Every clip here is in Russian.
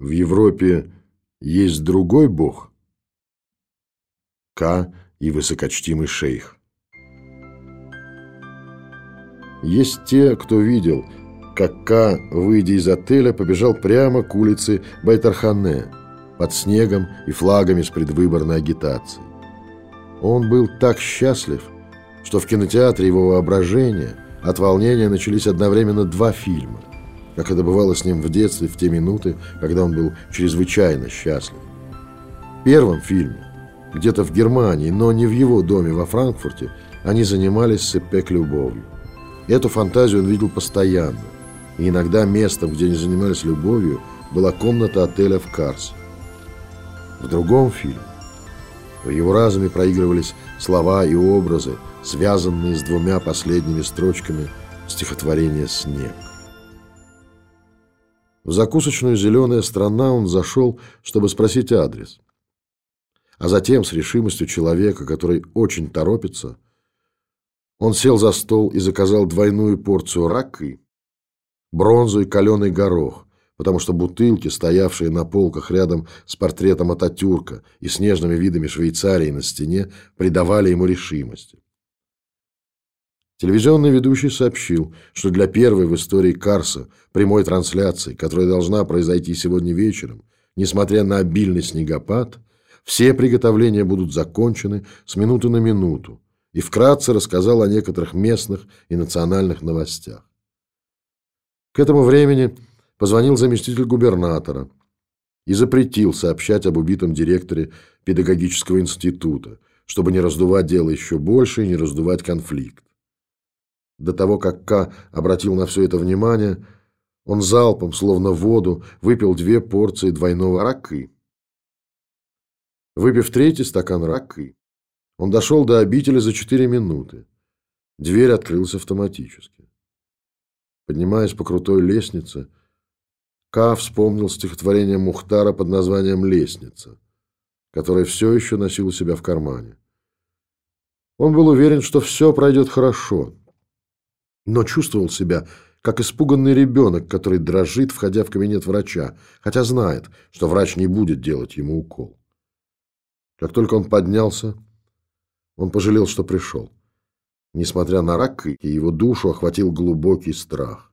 В Европе есть другой бог? К и высокочтимый шейх. Есть те, кто видел, как К, выйдя из отеля, побежал прямо к улице Байтархане, под снегом и флагами с предвыборной агитацией. Он был так счастлив, что в кинотеатре его воображения от волнения начались одновременно два фильма – как это бывало с ним в детстве, в те минуты, когда он был чрезвычайно счастлив. В первом фильме, где-то в Германии, но не в его доме во Франкфурте, они занимались с любовью. Эту фантазию он видел постоянно, и иногда местом, где они занимались любовью, была комната отеля в Карсе. В другом фильме в его разуме проигрывались слова и образы, связанные с двумя последними строчками стихотворения «Снег». В закусочную «Зеленая страна» он зашел, чтобы спросить адрес. А затем, с решимостью человека, который очень торопится, он сел за стол и заказал двойную порцию ракы, бронзу и каленый горох, потому что бутылки, стоявшие на полках рядом с портретом Ататюрка и снежными видами Швейцарии на стене, придавали ему решимости. Телевизионный ведущий сообщил, что для первой в истории Карса прямой трансляции, которая должна произойти сегодня вечером, несмотря на обильный снегопад, все приготовления будут закончены с минуты на минуту, и вкратце рассказал о некоторых местных и национальных новостях. К этому времени позвонил заместитель губернатора и запретил сообщать об убитом директоре педагогического института, чтобы не раздувать дело еще больше и не раздувать конфликт. До того, как К обратил на все это внимание, он залпом, словно воду, выпил две порции двойного ракы. Выпив третий стакан ракы, он дошел до обители за четыре минуты. Дверь открылась автоматически. Поднимаясь по крутой лестнице, К вспомнил стихотворение Мухтара под названием «Лестница», которое все еще носил у себя в кармане. Он был уверен, что все пройдет хорошо, но чувствовал себя как испуганный ребенок, который дрожит, входя в кабинет врача, хотя знает, что врач не будет делать ему укол. Как только он поднялся, он пожалел, что пришел. Несмотря на рак, его душу охватил глубокий страх.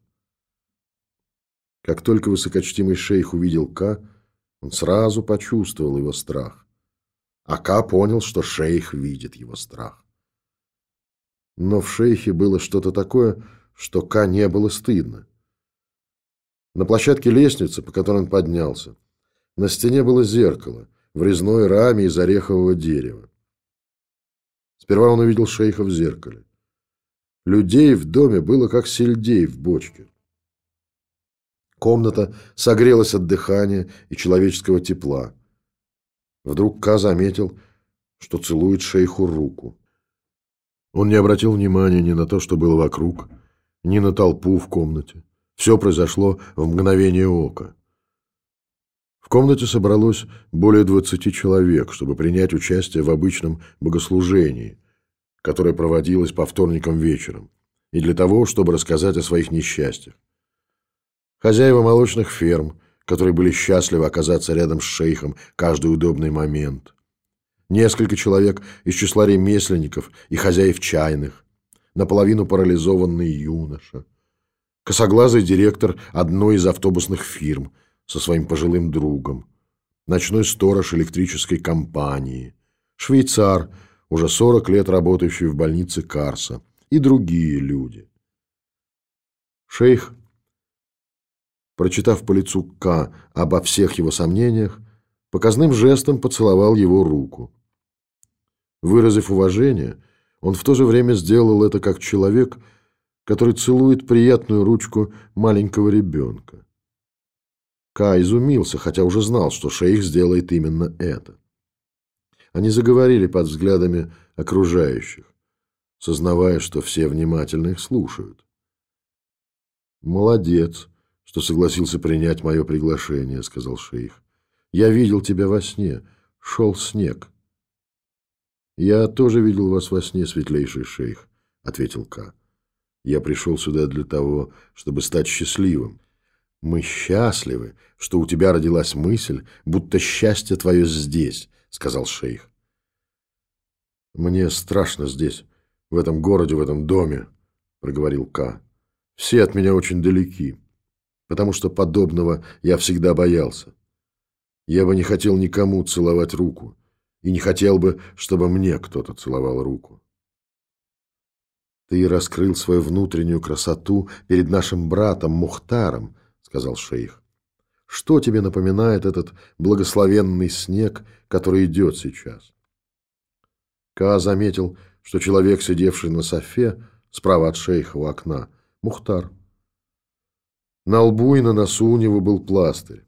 Как только высокочтимый шейх увидел Ка, он сразу почувствовал его страх. А Ка понял, что шейх видит его страх. Но в шейхе было что-то такое, что Ка не было стыдно. На площадке лестницы, по которой он поднялся, на стене было зеркало в резной раме из орехового дерева. Сперва он увидел шейха в зеркале. Людей в доме было как сельдей в бочке. Комната согрелась от дыхания и человеческого тепла. Вдруг Ка заметил, что целует шейху руку. Он не обратил внимания ни на то, что было вокруг, ни на толпу в комнате. Все произошло в мгновение ока. В комнате собралось более двадцати человек, чтобы принять участие в обычном богослужении, которое проводилось по вторникам вечером, и для того, чтобы рассказать о своих несчастьях. Хозяева молочных ферм, которые были счастливы оказаться рядом с шейхом каждый удобный момент, Несколько человек из числа ремесленников и хозяев чайных, наполовину парализованный юноша, косоглазый директор одной из автобусных фирм со своим пожилым другом, ночной сторож электрической компании, швейцар, уже 40 лет работающий в больнице Карса, и другие люди. Шейх, прочитав по лицу К обо всех его сомнениях, показным жестом поцеловал его руку. Выразив уважение, он в то же время сделал это как человек, который целует приятную ручку маленького ребенка. Ка изумился, хотя уже знал, что шейх сделает именно это. Они заговорили под взглядами окружающих, сознавая, что все внимательно их слушают. «Молодец, что согласился принять мое приглашение», — сказал шейх. Я видел тебя во сне. Шел снег. Я тоже видел вас во сне, светлейший шейх, ответил Ка. Я пришел сюда для того, чтобы стать счастливым. Мы счастливы, что у тебя родилась мысль, будто счастье твое здесь, сказал шейх. Мне страшно здесь, в этом городе, в этом доме, проговорил Ка. Все от меня очень далеки, потому что подобного я всегда боялся. Я бы не хотел никому целовать руку, и не хотел бы, чтобы мне кто-то целовал руку. Ты раскрыл свою внутреннюю красоту перед нашим братом Мухтаром, сказал шейх. Что тебе напоминает этот благословенный снег, который идет сейчас? Ка заметил, что человек, сидевший на софе, справа от шейха у окна, Мухтар. На лбу и на носу у него был пластырь.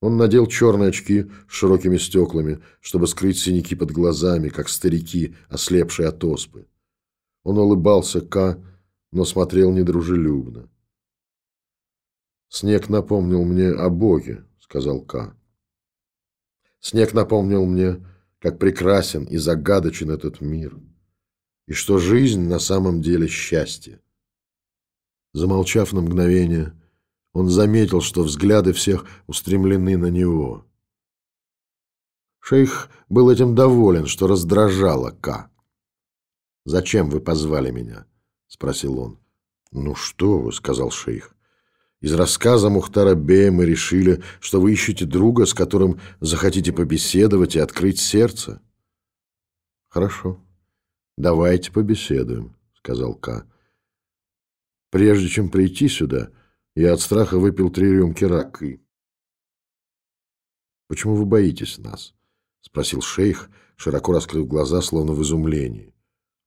Он надел черные очки с широкими стеклами, чтобы скрыть синяки под глазами, как старики, ослепшие от оспы. Он улыбался Ка, но смотрел недружелюбно. «Снег напомнил мне о Боге», — сказал Ка. «Снег напомнил мне, как прекрасен и загадочен этот мир, и что жизнь на самом деле счастье». Замолчав на мгновение, он заметил, что взгляды всех устремлены на него. Шейх был этим доволен, что раздражало Ка. «Зачем вы позвали меня?» — спросил он. «Ну что вы», — сказал шейх. «Из рассказа Мухтара Бея мы решили, что вы ищете друга, с которым захотите побеседовать и открыть сердце». «Хорошо, давайте побеседуем», — сказал Ка. «Прежде чем прийти сюда, я от страха выпил три рюмки ракы». «Почему вы боитесь нас?» — спросил шейх, широко раскрыв глаза, словно в изумлении.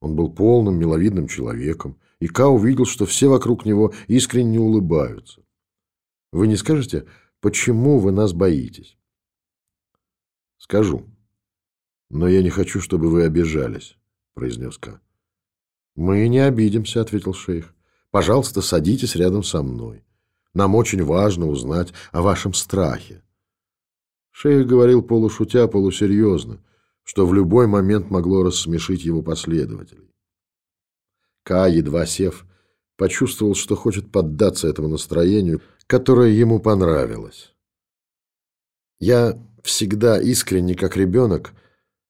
Он был полным, миловидным человеком, и Ка увидел, что все вокруг него искренне улыбаются. Вы не скажете, почему вы нас боитесь? Скажу. Но я не хочу, чтобы вы обижались, произнес Ка. Мы не обидимся, ответил шейх. Пожалуйста, садитесь рядом со мной. Нам очень важно узнать о вашем страхе. Шейх говорил полушутя, полусерьезно, что в любой момент могло рассмешить его последователей. Ка, едва сев, почувствовал, что хочет поддаться этому настроению, которое ему понравилось. Я всегда искренне, как ребенок,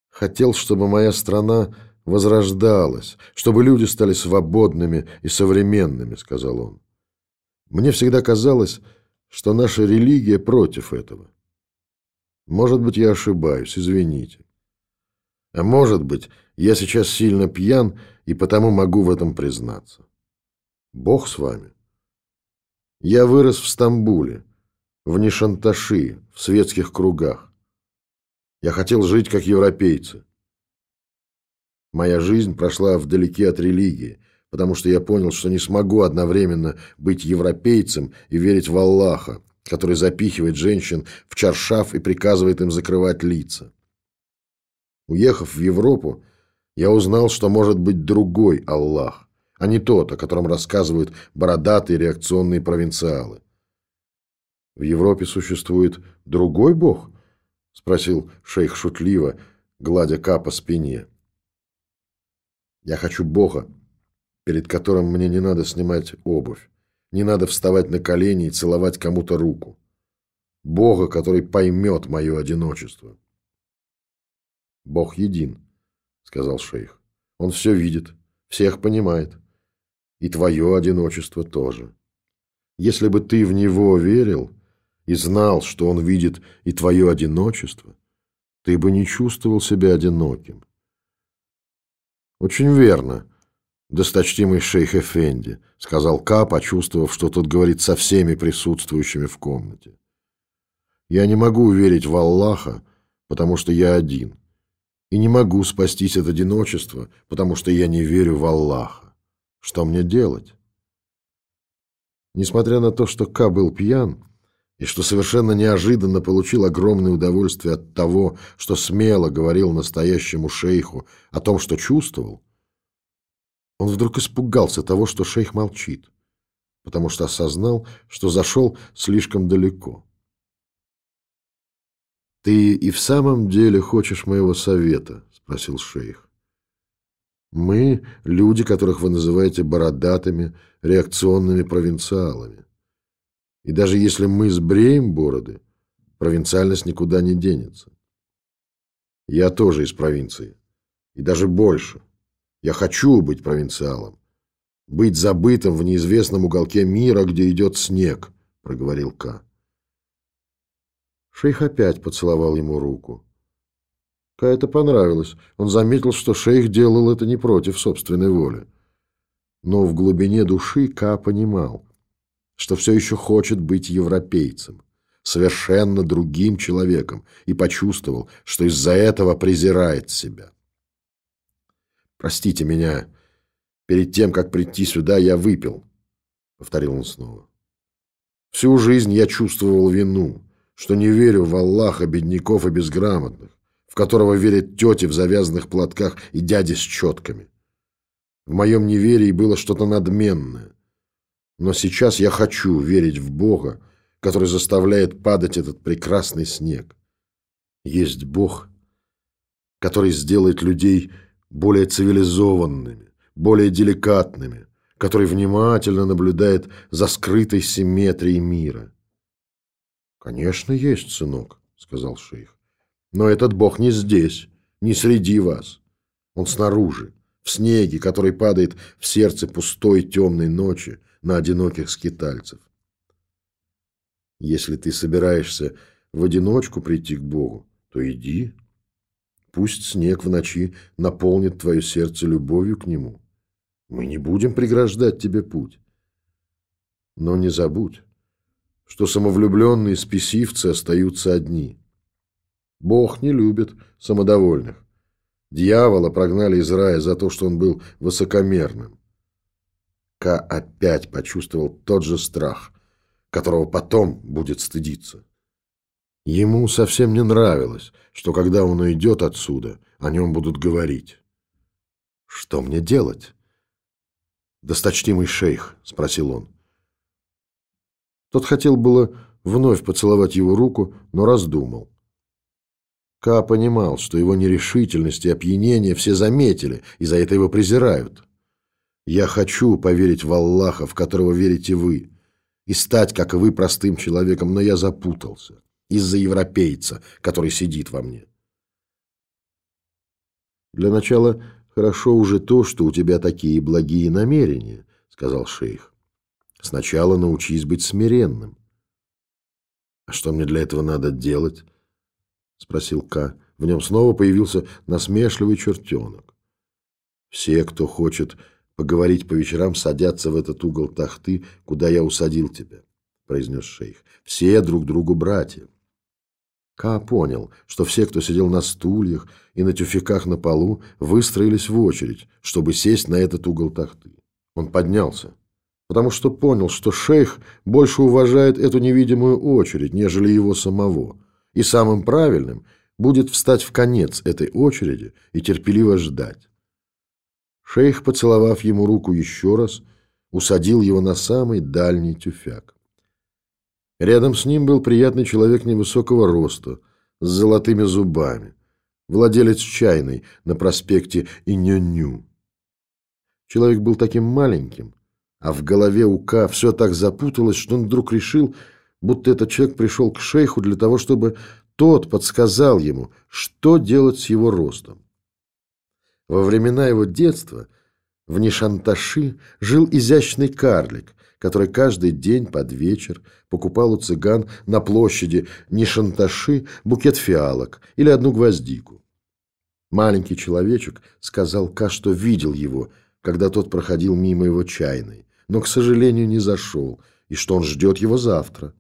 хотел, чтобы моя страна возрождалась, чтобы люди стали свободными и современными, сказал он. Мне всегда казалось, что наша религия против этого. Может быть, я ошибаюсь, извините. А может быть, я сейчас сильно пьян и потому могу в этом признаться. Бог с вами. Я вырос в Стамбуле, в Нишанташи, в светских кругах. Я хотел жить как европейцы. Моя жизнь прошла вдалеке от религии, потому что я понял, что не смогу одновременно быть европейцем и верить в Аллаха, который запихивает женщин в чаршаф и приказывает им закрывать лица. Уехав в Европу, я узнал, что может быть другой Аллах, а не тот, о котором рассказывают бородатые реакционные провинциалы. «В Европе существует другой Бог?» – спросил шейх шутливо, гладя Ка по спине. «Я хочу Бога, перед которым мне не надо снимать обувь, не надо вставать на колени и целовать кому-то руку. Бога, который поймет мое одиночество». Бог един, сказал шейх. Он все видит, всех понимает. И твое одиночество тоже. Если бы ты в него верил и знал, что он видит и твое одиночество, ты бы не чувствовал себя одиноким. Очень верно, досточтимый шейх Эфенди, сказал Ка, почувствовав, что тот говорит со всеми присутствующими в комнате. Я не могу верить в Аллаха, потому что я один и не могу спастись от одиночества, потому что я не верю в Аллаха. Что мне делать? Несмотря на то, что Ка был пьян, и что совершенно неожиданно получил огромное удовольствие от того, что смело говорил настоящему шейху о том, что чувствовал, он вдруг испугался того, что шейх молчит, потому что осознал, что зашел слишком далеко. «Ты и в самом деле хочешь моего совета?» – спросил шейх. «Мы – люди, которых вы называете бородатыми, реакционными провинциалами. И даже если мы сбреем бороды, провинциальность никуда не денется. Я тоже из провинции. И даже больше. Я хочу быть провинциалом. Быть забытым в неизвестном уголке мира, где идет снег, проговорил Ка. Шейх опять поцеловал ему руку. Ка это понравилось. Он заметил, что шейх делал это не против собственной воли. Но в глубине души Ка понимал, что все еще хочет быть европейцем, совершенно другим человеком, и почувствовал, что из-за этого презирает себя. «Простите меня, перед тем, как прийти сюда, я выпил», — повторил он снова. «Всю жизнь я чувствовал вину, что не верю в Аллаха бедняков и безграмотных, в которого верят тети в завязанных платках и дяди с четками. В моем неверии было что-то надменное. Но сейчас я хочу верить в Бога, который заставляет падать этот прекрасный снег. Есть Бог, который сделает людей более цивилизованными, более деликатными, который внимательно наблюдает за скрытой симметрией мира. «Конечно, есть, сынок», — сказал шейх. «Но этот Бог не здесь, не среди вас. Он снаружи, в снеге, который падает в сердце пустой темной ночи на одиноких скитальцев. Если ты собираешься в одиночку прийти к Богу, то иди. Пусть снег в ночи наполнит твое сердце любовью к Нему. Мы не будем преграждать тебе путь. Но не забудь, что самовлюбленные спесивцы остаются одни. Бог не любит самодовольных. Дьявола прогнали из рая за то, что он был высокомерным. Ка опять почувствовал тот же страх, которого потом будет стыдиться. Ему совсем не нравилось, что когда он уйдет отсюда, о нем будут говорить. «Что мне делать?» «Досточтимый шейх», — спросил он. Тот хотел было вновь поцеловать его руку, но раздумал. Ка понимал, что его нерешительность и опьянение все заметили, и за это его презирают. «Я хочу поверить в Аллаха, в которого верите вы, и стать, как вы, простым человеком, но я запутался из-за европейца, который сидит во мне». «Для начала хорошо уже то, что у тебя такие благие намерения», — сказал шейх. «Сначала научись быть смиренным». «А что мне для этого надо делать?» спросил К. В нем снова появился насмешливый чертенок. Все, кто хочет поговорить по вечерам, садятся в этот угол тахты, куда я усадил тебя, произнес шейх. Все друг другу братья. Ка понял, что все, кто сидел на стульях и на тюфяках на полу, выстроились в очередь, чтобы сесть на этот угол тахты. Он поднялся, потому что понял, что шейх больше уважает эту невидимую очередь, нежели его самого – и самым правильным будет встать в конец этой очереди и терпеливо ждать. Шейх, поцеловав ему руку еще раз, усадил его на самый дальний тюфяк. Рядом с ним был приятный человек невысокого роста, с золотыми зубами, владелец чайной на проспекте Иньоню. Человек был таким маленьким, а в голове у Ка все так запуталось, что он вдруг решил, будто этот человек пришел к шейху для того, чтобы тот подсказал ему, что делать с его ростом. Во времена его детства в Нишанташи жил изящный карлик, который каждый день под вечер покупал у цыган на площади Нишанташи букет фиалок или одну гвоздику. Маленький человечек сказал Ка, что видел его, когда тот проходил мимо его чайной, но, к сожалению, не зашел, и что он ждет его завтра.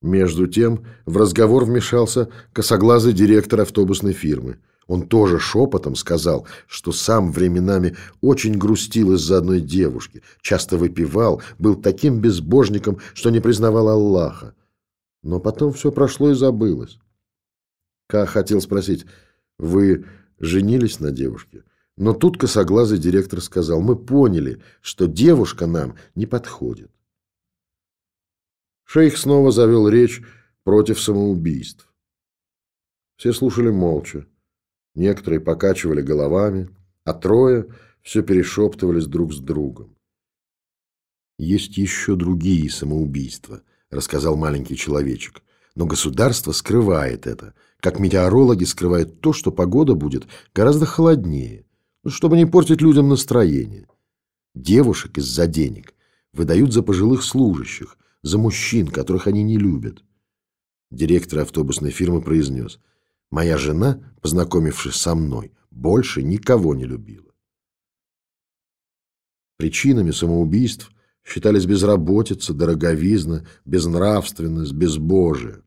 Между тем в разговор вмешался косоглазый директор автобусной фирмы. Он тоже шепотом сказал, что сам временами очень грустил из-за одной девушки, часто выпивал, был таким безбожником, что не признавал Аллаха. Но потом все прошло и забылось. Ка хотел спросить, вы женились на девушке? Но тут косоглазый директор сказал, мы поняли, что девушка нам не подходит. Шейх снова завел речь против самоубийств. Все слушали молча. Некоторые покачивали головами, а трое все перешептывались друг с другом. «Есть еще другие самоубийства», рассказал маленький человечек. Но государство скрывает это, как метеорологи скрывают то, что погода будет гораздо холоднее, чтобы не портить людям настроение. Девушек из-за денег выдают за пожилых служащих, за мужчин, которых они не любят. Директор автобусной фирмы произнес, «Моя жена, познакомившись со мной, больше никого не любила». Причинами самоубийств считались безработица, дороговизна, безнравственность, безбожие.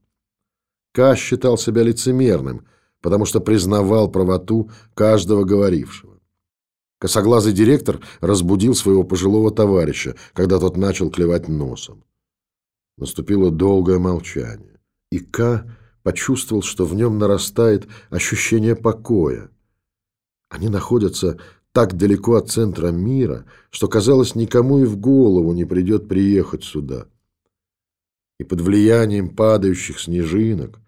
Ка считал себя лицемерным, потому что признавал правоту каждого говорившего. Косоглазый директор разбудил своего пожилого товарища, когда тот начал клевать носом. Наступило долгое молчание, и Ка почувствовал, что в нем нарастает ощущение покоя. Они находятся так далеко от центра мира, что, казалось, никому и в голову не придет приехать сюда. И под влиянием падающих снежинок,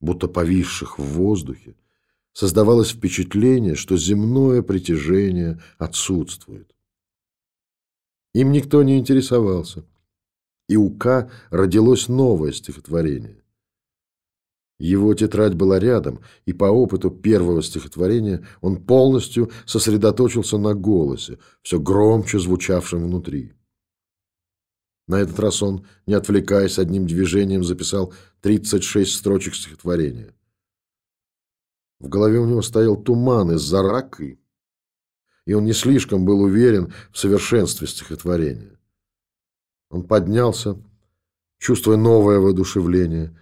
будто повисших в воздухе, создавалось впечатление, что земное притяжение отсутствует. Им никто не интересовался, и у К родилось новое стихотворение. Его тетрадь была рядом, и по опыту первого стихотворения он полностью сосредоточился на голосе, все громче звучавшем внутри. На этот раз он, не отвлекаясь одним движением, записал 36 строчек стихотворения. В голове у него стоял туман из-за раки, и он не слишком был уверен в совершенстве стихотворения. Он поднялся, чувствуя новое воодушевление,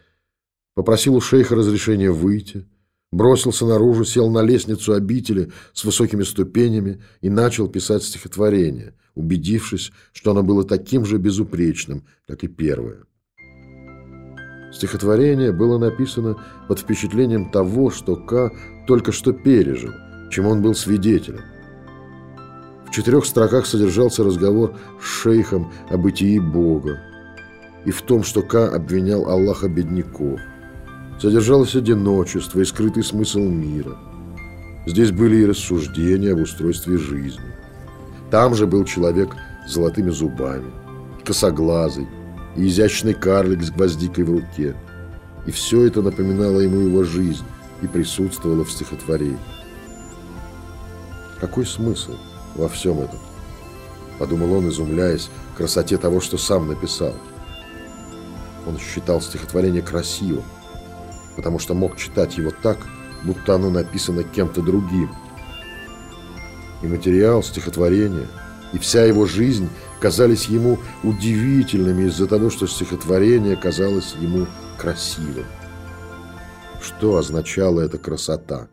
попросил у шейха разрешения выйти, бросился наружу, сел на лестницу обители с высокими ступенями и начал писать стихотворение, убедившись, что оно было таким же безупречным, как и первое. Стихотворение было написано под впечатлением того, что К только что пережил, чему он был свидетелем. В четырех строках содержался разговор с шейхом о бытии Бога и в том, что К обвинял Аллаха бедняков – содержалось одиночество и скрытый смысл мира. Здесь были и рассуждения об устройстве жизни. Там же был человек с золотыми зубами, косоглазый, и изящный карлик с гвоздикой в руке. И все это напоминало ему его жизнь и присутствовало в стихотворении. Какой смысл во всем этом? Подумал он, изумляясь красоте того, что сам написал. Он считал стихотворение красивым, потому что мог читать его так, будто оно написано кем-то другим. И материал, стихотворение, и вся его жизнь казались ему удивительными из-за того, что стихотворение казалось ему красивым. Что означала эта красота?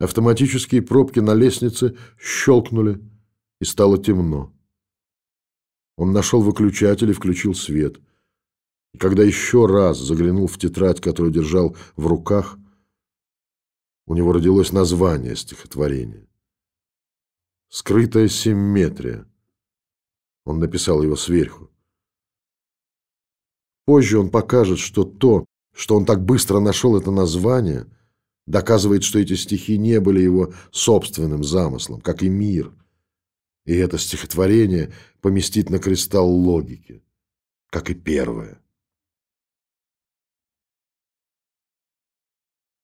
Автоматические пробки на лестнице щелкнули, и стало темно. Он нашел выключатель и включил свет – и когда еще раз заглянул в тетрадь, которую держал в руках, у него родилось название стихотворения. «Скрытая симметрия». Он написал его сверху. Позже он покажет, что то, что он так быстро нашел это название, доказывает, что эти стихи не были его собственным замыслом, как и мир. И это стихотворение поместить на кристалл логики, как и первое.